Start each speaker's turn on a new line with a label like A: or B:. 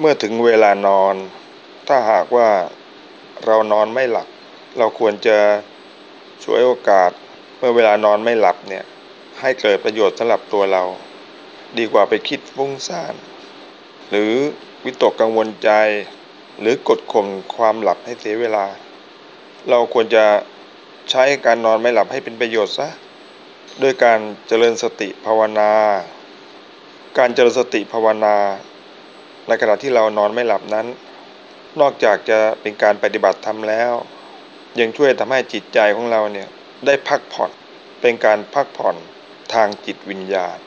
A: เมื่อถึงเวลานอน ถ้าหากว่าเรานอนไม่หลับ เราควรจะช่วยโอกาส เมื่อเวลานอนไม่หลับเนี่ย ให้เกิดประโยชน์สำหรับตัวเรา ดีกว่าไปคิดฟุ้งซ่าน หรือวิตกกังวลใจ หรือกดข่มความหลับให้เสียเวลา เราควรจะใช้การนอนไม่หลับให้เป็นประโยชน์ซะด้วยการเจริญสติภาวนา การเจริญสติภาวนา ในขณะที่เรานอนไม่หลับนั้น นอกจากจะเป็นการปฏิบัติธรรมแล้ว ยังช่วยทำให้จิตใจของเราเนี่ยได้พักผ่อนเป็นการพักผ่อนทางจิตวิญญาณ